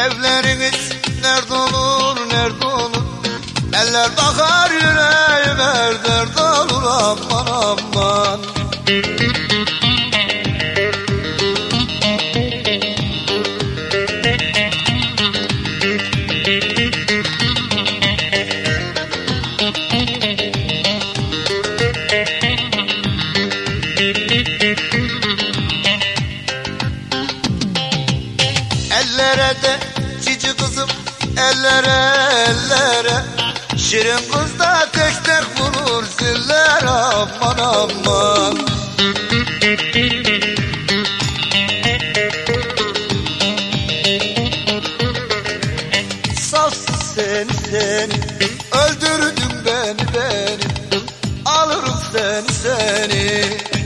Evleriniz nerede olur nerede olur. Eller bakar yüreğime dert olur aman aman. Ellere de cici kızım ellere ellere. Şirin kız da tek tek vurur ziller aman aman. Safsız seni seni öldürdün beni beni. Alırım seni seni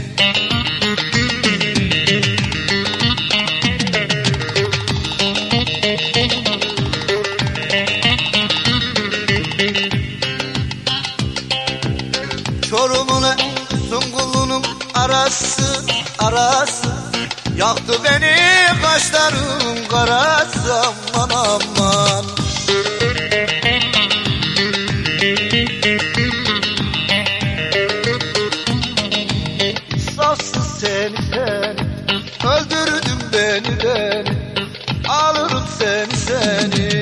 Çorumuna Zungulunun arası arası. Yaktı beni kaşlarım karası aman aman. İnsafsız seni seni Öldürdün beni beni Alırım seni seni.